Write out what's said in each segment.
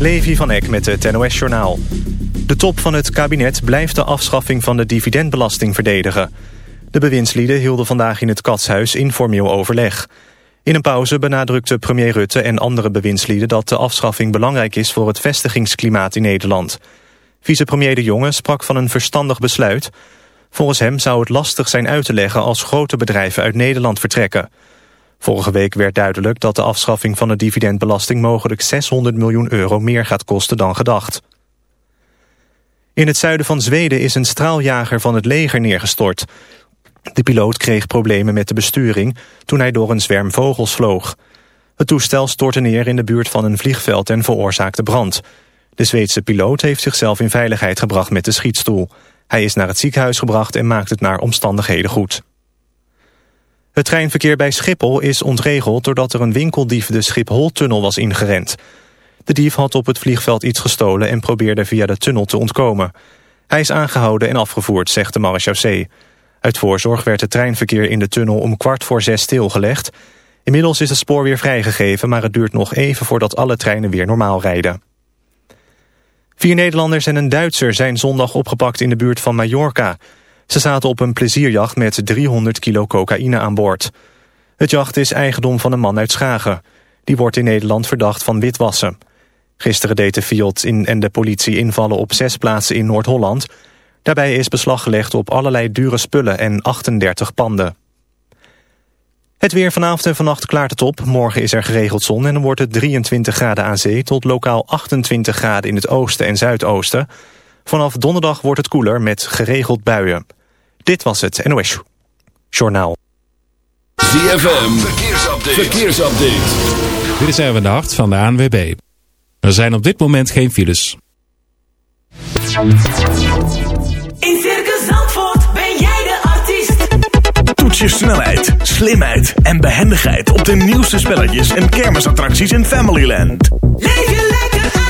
Levi van Eck met het NOS-journaal. De top van het kabinet blijft de afschaffing van de dividendbelasting verdedigen. De bewindslieden hielden vandaag in het Katshuis informeel overleg. In een pauze benadrukte premier Rutte en andere bewindslieden... dat de afschaffing belangrijk is voor het vestigingsklimaat in Nederland. Vicepremier De Jonge sprak van een verstandig besluit. Volgens hem zou het lastig zijn uit te leggen als grote bedrijven uit Nederland vertrekken... Vorige week werd duidelijk dat de afschaffing van de dividendbelasting mogelijk 600 miljoen euro meer gaat kosten dan gedacht. In het zuiden van Zweden is een straaljager van het leger neergestort. De piloot kreeg problemen met de besturing toen hij door een zwerm vogels vloog. Het toestel stortte neer in de buurt van een vliegveld en veroorzaakte brand. De Zweedse piloot heeft zichzelf in veiligheid gebracht met de schietstoel. Hij is naar het ziekenhuis gebracht en maakt het naar omstandigheden goed. Het treinverkeer bij Schiphol is ontregeld doordat er een winkeldief de Schiphol-tunnel was ingerend. De dief had op het vliegveld iets gestolen en probeerde via de tunnel te ontkomen. Hij is aangehouden en afgevoerd, zegt de marechaussee. Uit voorzorg werd het treinverkeer in de tunnel om kwart voor zes stilgelegd. Inmiddels is het spoor weer vrijgegeven, maar het duurt nog even voordat alle treinen weer normaal rijden. Vier Nederlanders en een Duitser zijn zondag opgepakt in de buurt van Mallorca. Ze zaten op een plezierjacht met 300 kilo cocaïne aan boord. Het jacht is eigendom van een man uit Schagen. Die wordt in Nederland verdacht van witwassen. Gisteren deed de Fiat in en de politie invallen op zes plaatsen in Noord-Holland. Daarbij is beslag gelegd op allerlei dure spullen en 38 panden. Het weer vanavond en vannacht klaart het op. Morgen is er geregeld zon en dan wordt het 23 graden aan zee... tot lokaal 28 graden in het oosten en zuidoosten. Vanaf donderdag wordt het koeler met geregeld buien. Dit was het NOS Journaal. ZFM, verkeersupdate. verkeersupdate. Dit is Erwin de Hart van de ANWB. Er zijn op dit moment geen files. In Circus Zandvoort ben jij de artiest. Toets je snelheid, slimheid en behendigheid op de nieuwste spelletjes en kermisattracties in Familyland. Leef je lekker uit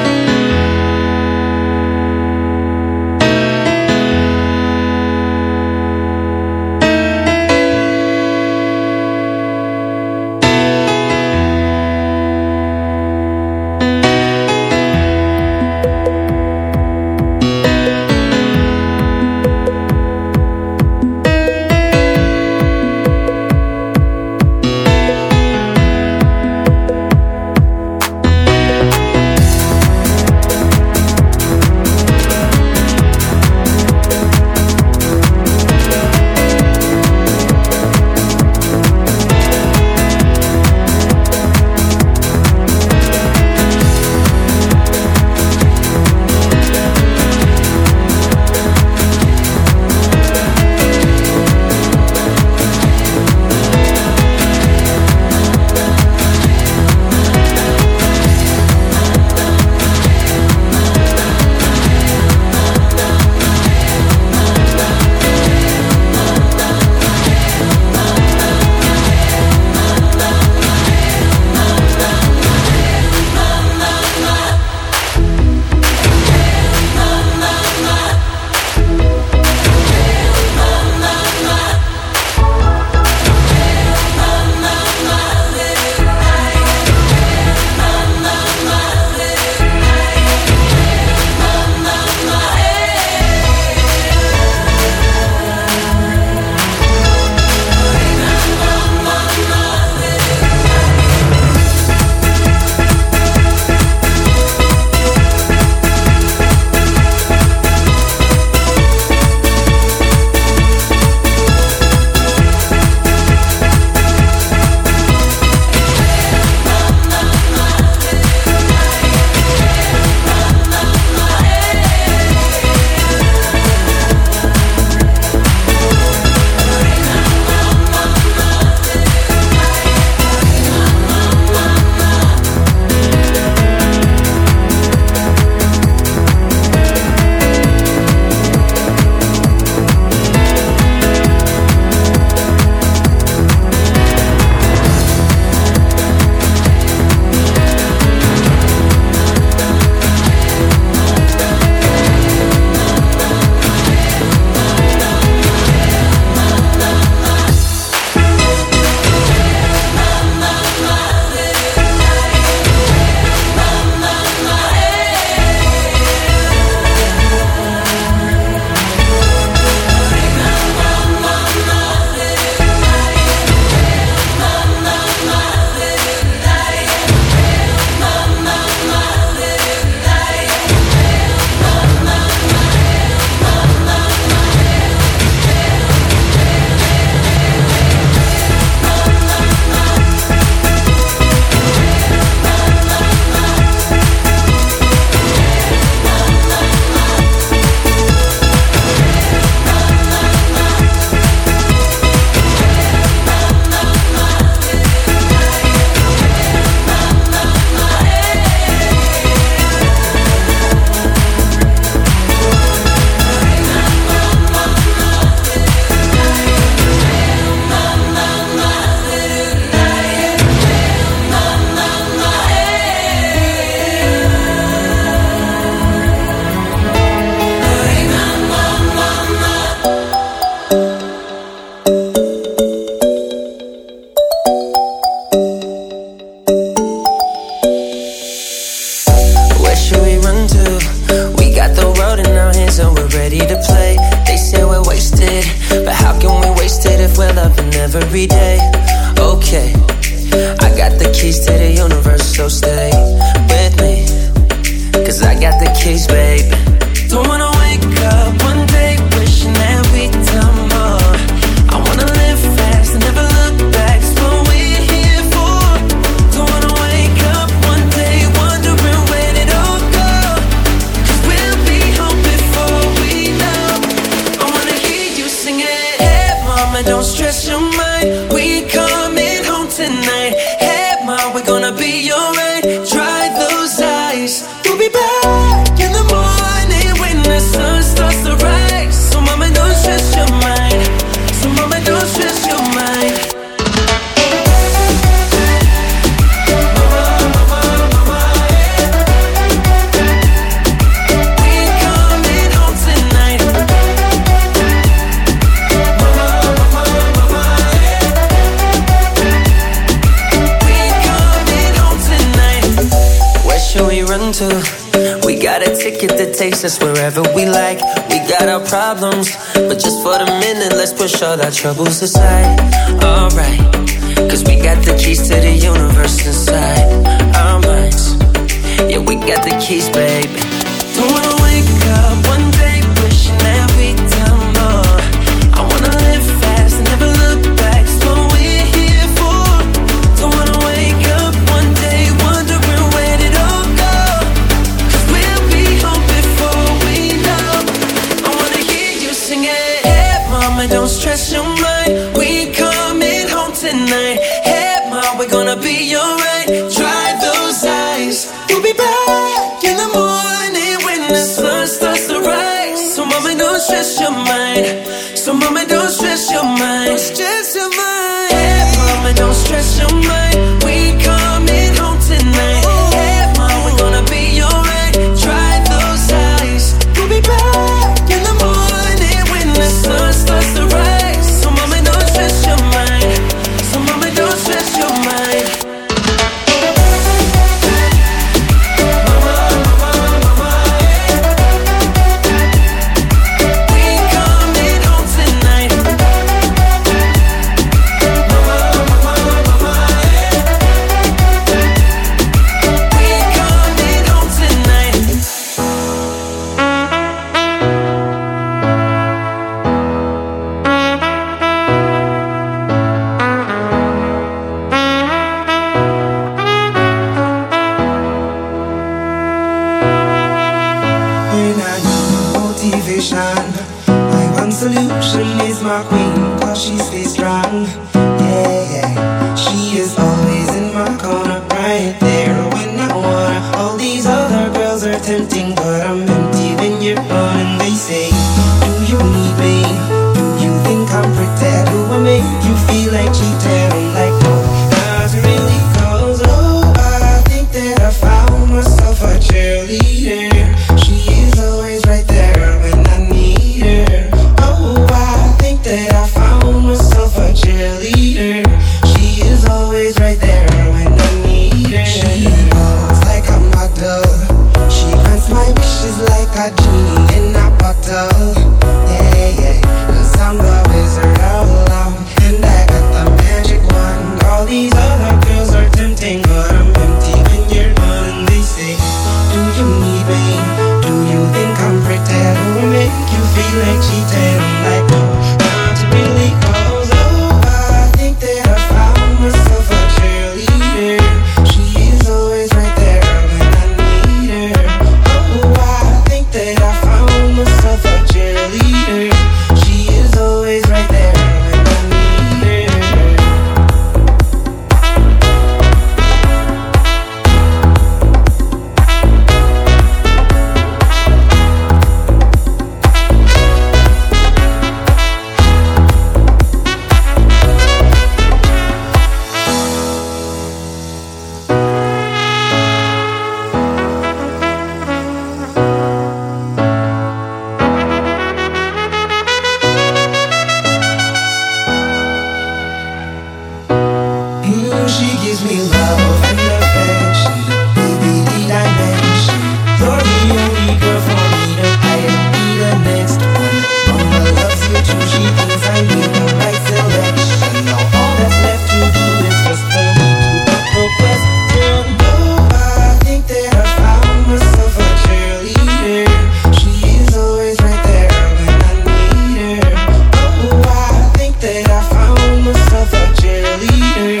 myself a cheerleader.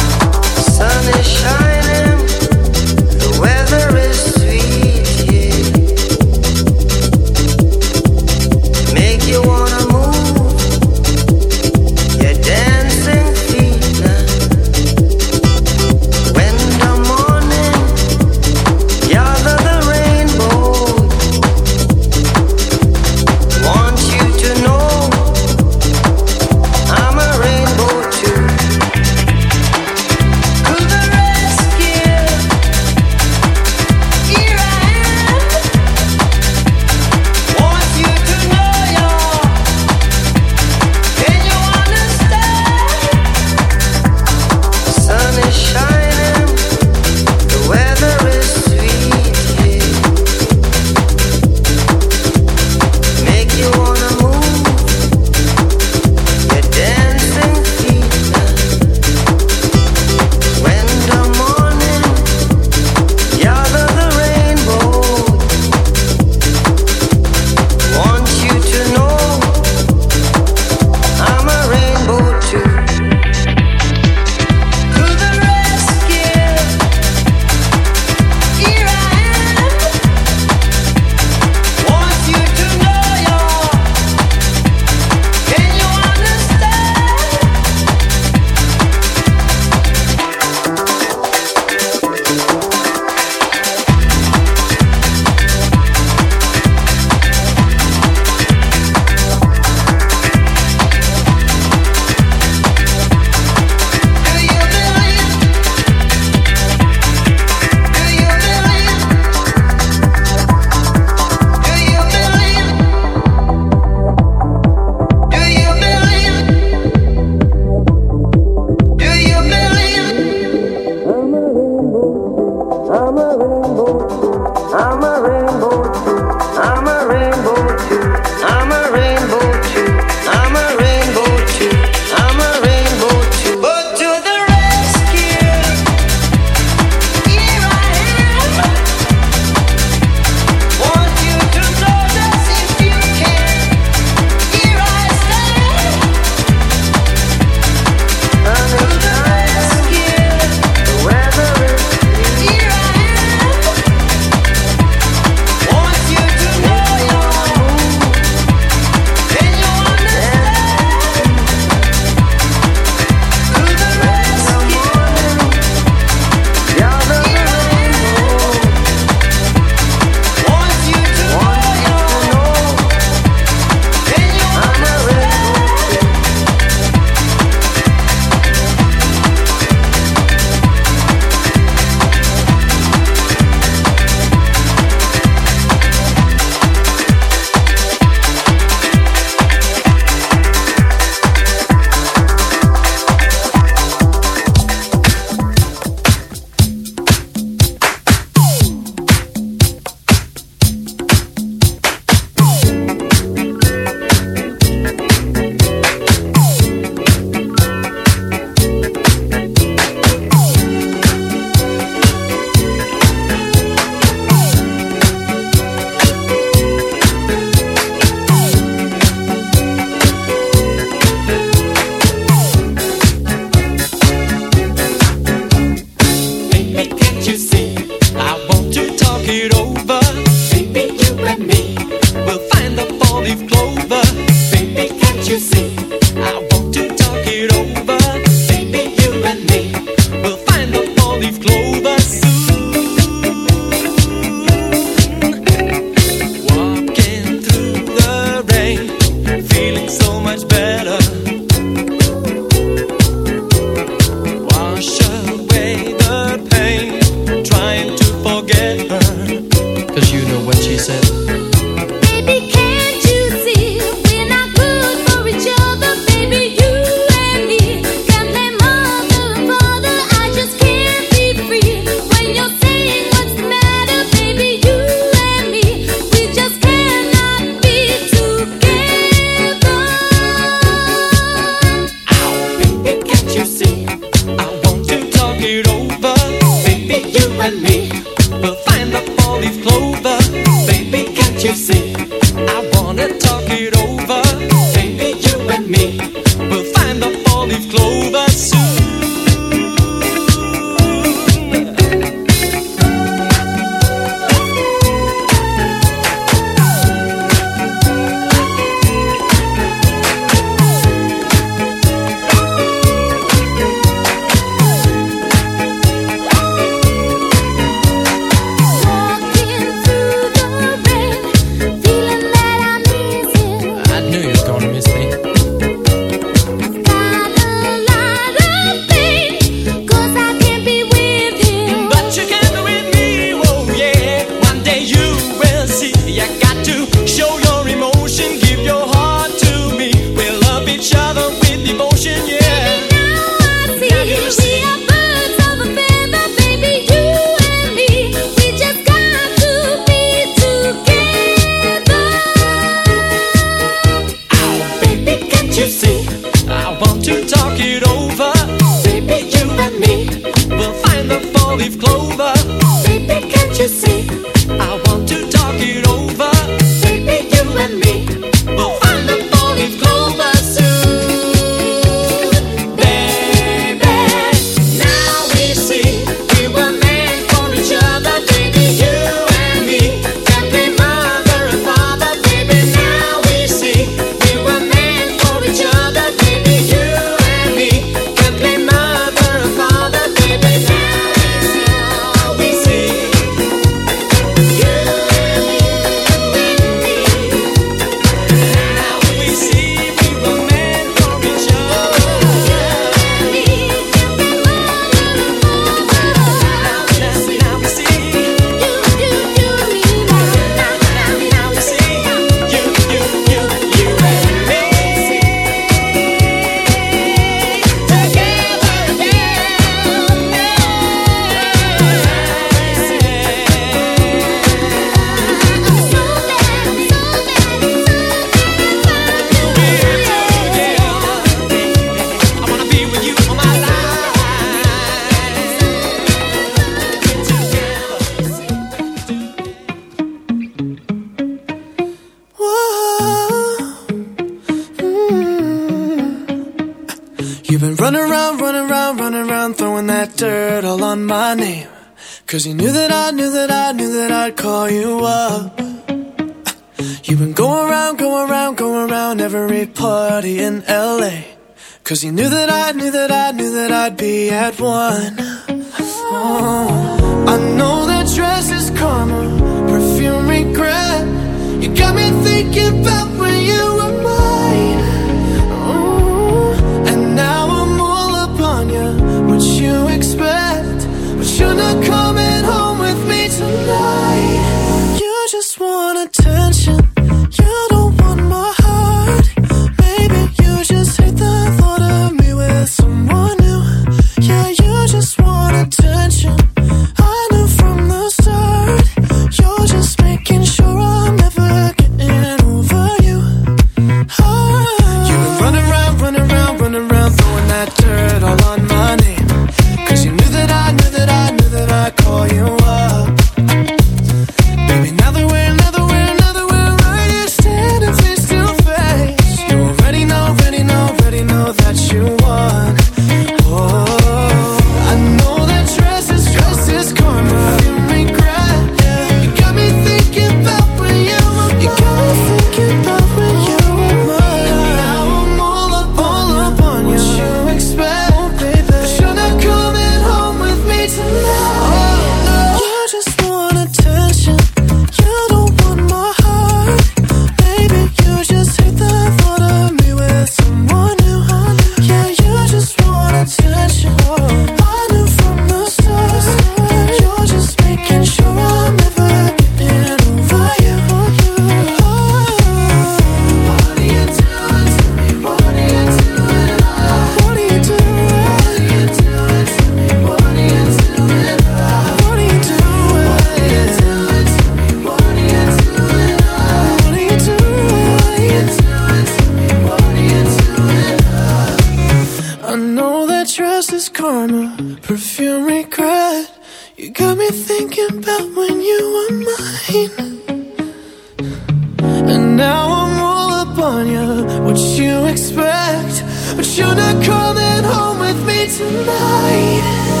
coming home with me tonight.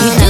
You. know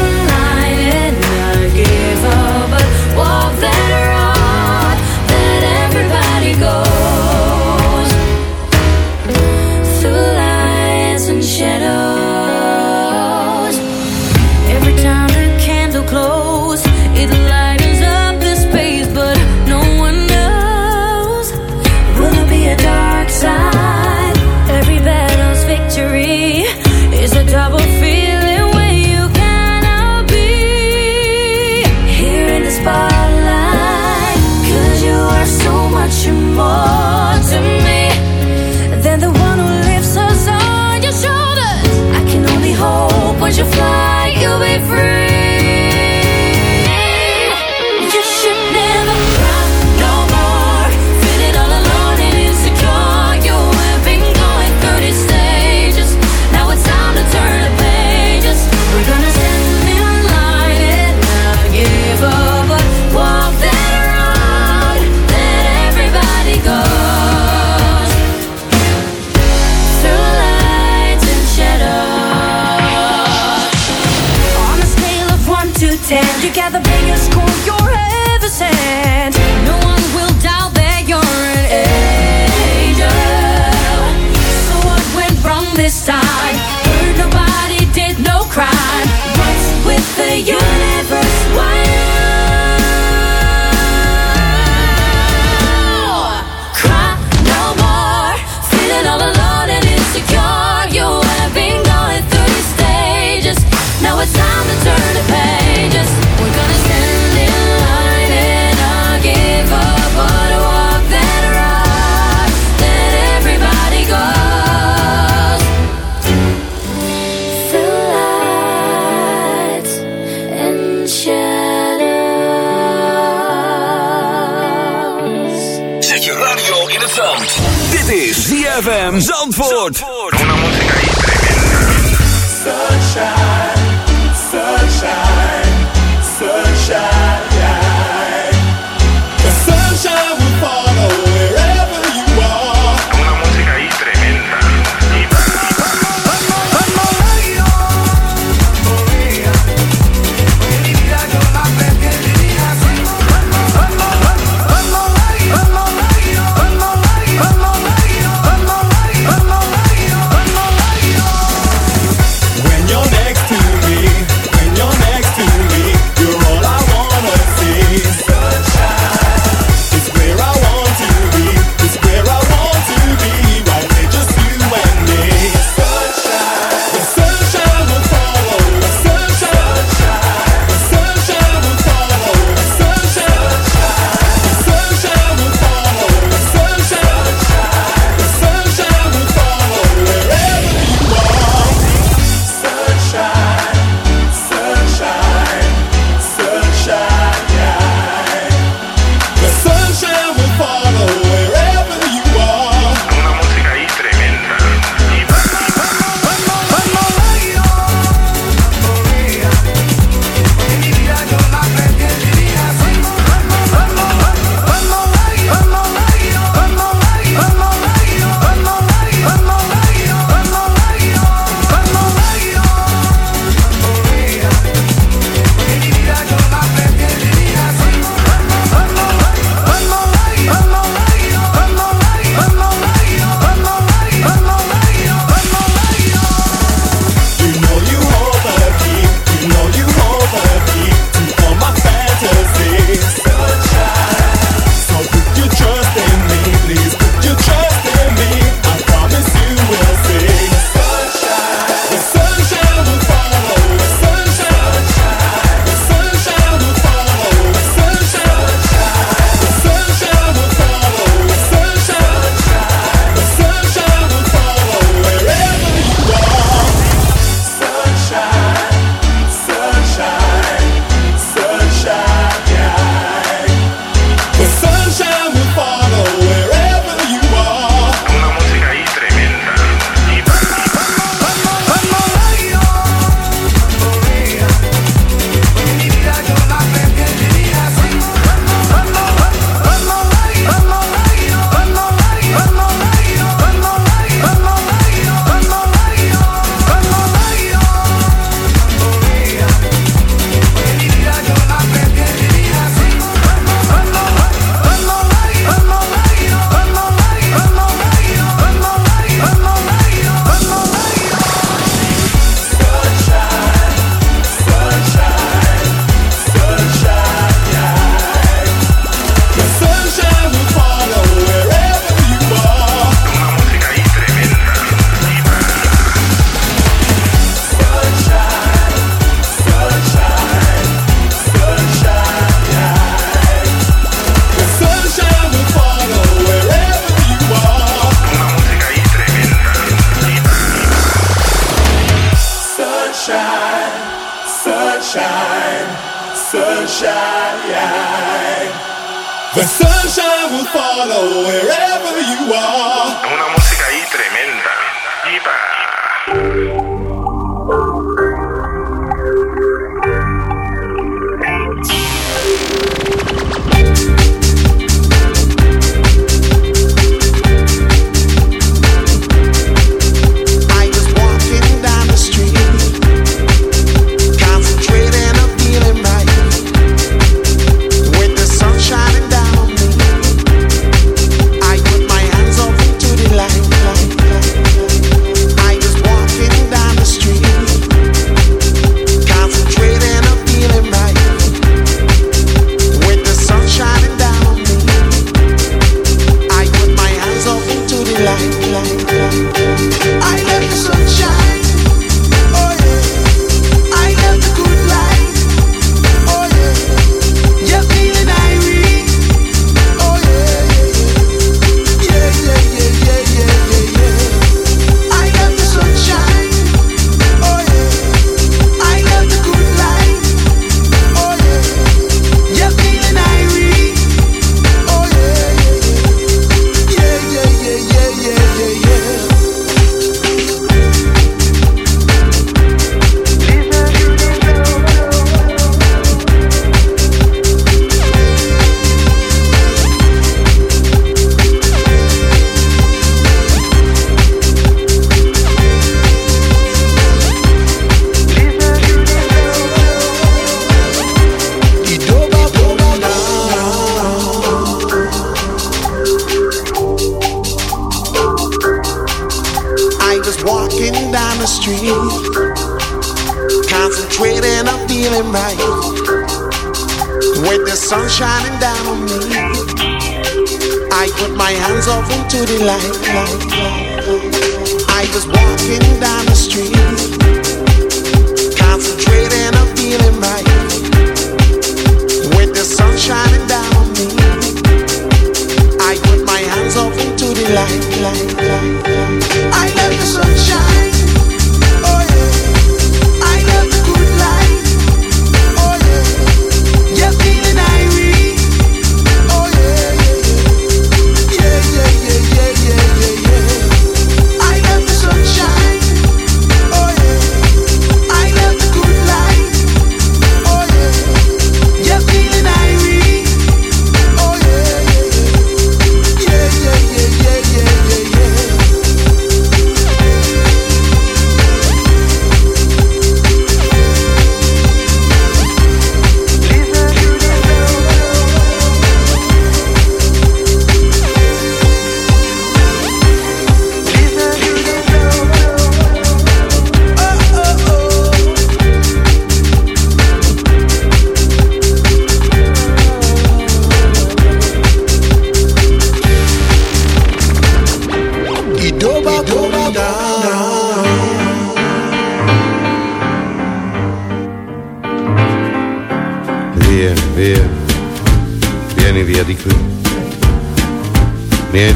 like like.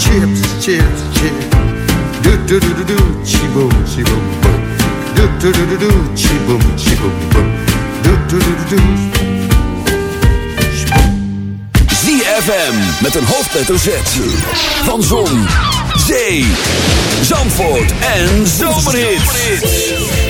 Chips, chips, chips. Do do do do do, chi boom, chi boom boom. Do do do do do, chi boom, chi boom boom. Do do do do do. ZFM met een hoofdletter Z. Van Zon, Zee, Zandvoort en Zomerhits.